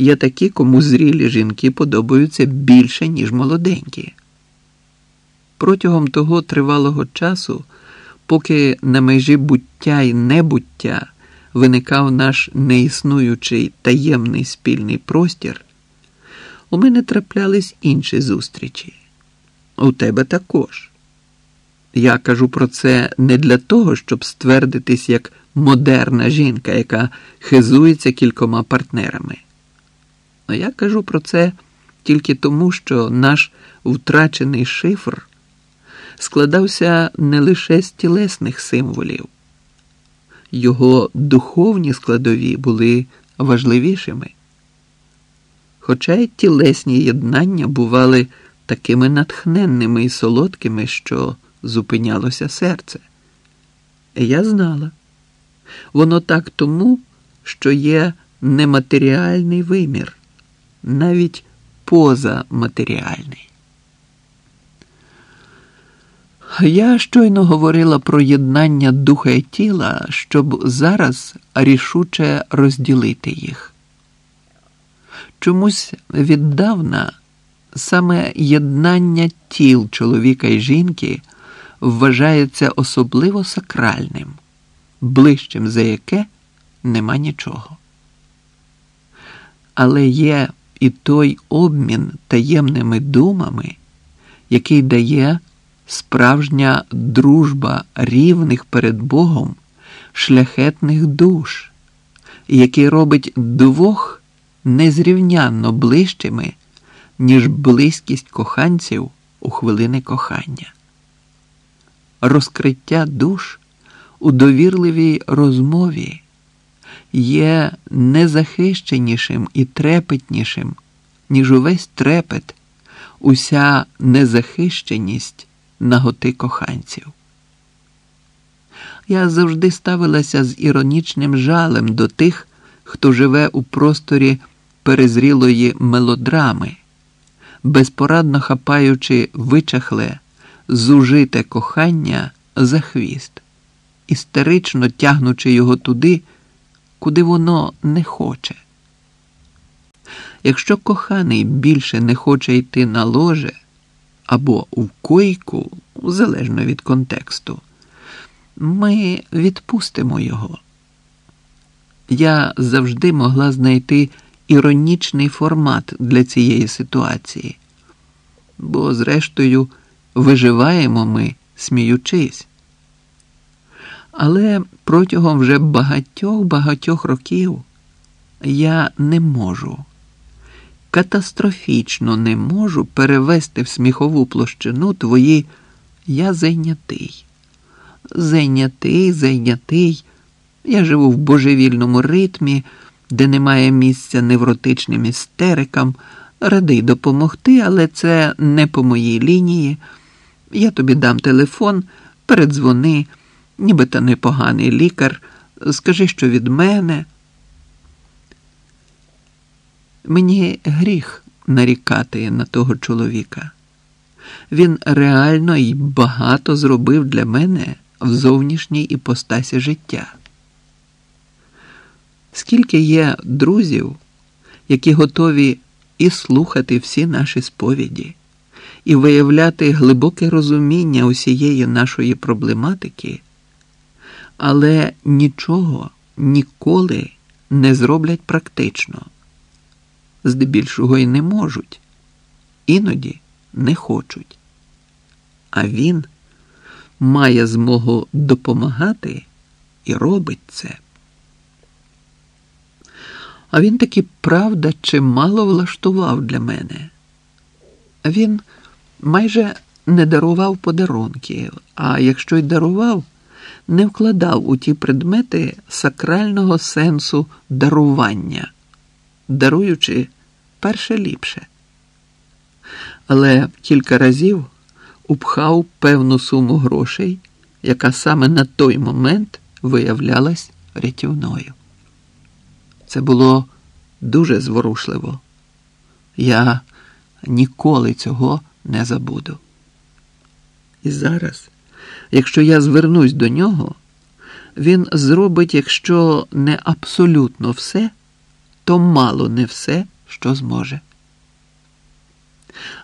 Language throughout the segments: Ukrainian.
є такі, кому зрілі жінки подобаються більше, ніж молоденькі. Протягом того тривалого часу, поки на межі буття й небуття виникав наш неіснуючий таємний спільний простір, у мене траплялись інші зустрічі. У тебе також. Я кажу про це не для того, щоб ствердитись як модерна жінка, яка хизується кількома партнерами. А я кажу про це тільки тому, що наш втрачений шифр складався не лише з тілесних символів, його духовні складові були важливішими. Хоча й тілесні єднання бували такими натхненними і солодкими, що зупинялося серце. Я знала, воно так тому, що є нематеріальний вимір, навіть позаматеріальний. Я щойно говорила про єднання духа і тіла, щоб зараз рішуче розділити їх. Чомусь віддавна саме єднання тіл чоловіка і жінки вважається особливо сакральним, ближчим за яке нема нічого. Але є і той обмін таємними думами, який дає справжня дружба рівних перед Богом шляхетних душ, який робить двох незрівнянно ближчими, ніж близькість коханців у хвилини кохання. Розкриття душ у довірливій розмові є незахищенішим і трепетнішим, ніж увесь трепет, уся незахищеність наготи коханців. Я завжди ставилася з іронічним жалем до тих, хто живе у просторі перезрілої мелодрами, безпорадно хапаючи вичахле, зужите кохання за хвіст, істерично тягнучи його туди, куди воно не хоче. Якщо коханий більше не хоче йти на ложе або в койку, залежно від контексту, ми відпустимо його. Я завжди могла знайти іронічний формат для цієї ситуації, бо, зрештою, виживаємо ми, сміючись. Але протягом вже багатьох багатьох років я не можу, катастрофічно не можу перевести в сміхову площину твої я зайнятий. Зайнятий, зайнятий. Я живу в божевільному ритмі, де немає місця невротичним істерикам. Радий допомогти, але це не по моїй лінії. Я тобі дам телефон, передзвони, нібито непоганий лікар. Скажи, що від мене. Мені гріх нарікати на того чоловіка. Він реально і багато зробив для мене в зовнішній іпостасі життя. Скільки є друзів, які готові і слухати всі наші сповіді, і виявляти глибоке розуміння усієї нашої проблематики, але нічого ніколи не зроблять практично, здебільшого й не можуть, іноді не хочуть. А він має змогу допомагати і робить це. А він таки правда чимало влаштував для мене. Він майже не дарував подарунків, а якщо й дарував, не вкладав у ті предмети сакрального сенсу дарування, даруючи перше ліпше. Але кілька разів упхав певну суму грошей, яка саме на той момент виявлялась рятівною. Це було дуже зворушливо. Я ніколи цього не забуду. І зараз, якщо я звернусь до нього, він зробить, якщо не абсолютно все, то мало не все, що зможе.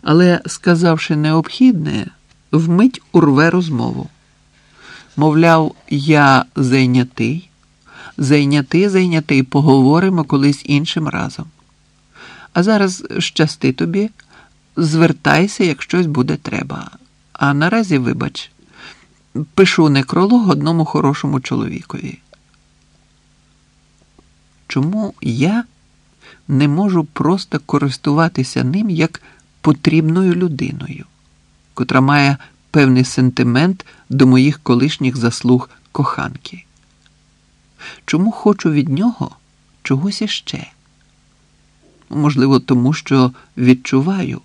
Але, сказавши необхідне, вмить урве розмову. Мовляв, я зайнятий, зайнятий, зайнятий, поговоримо колись іншим разом. А зараз щасти тобі, звертайся, як щось буде треба. А наразі, вибач, пишу некролог одному хорошому чоловікові. Чому я не можу просто користуватися ним як потрібною людиною, котра має певний сентимент до моїх колишніх заслуг коханки? Чому хочу від нього чогось іще? Можливо, тому що відчуваю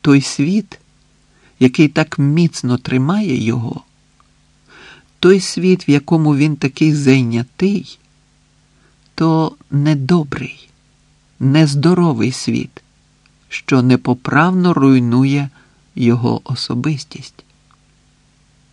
той світ, який так міцно тримає його, той світ, в якому він такий зайнятий, то недобрий, нездоровий світ, що непоправно руйнує його особистість.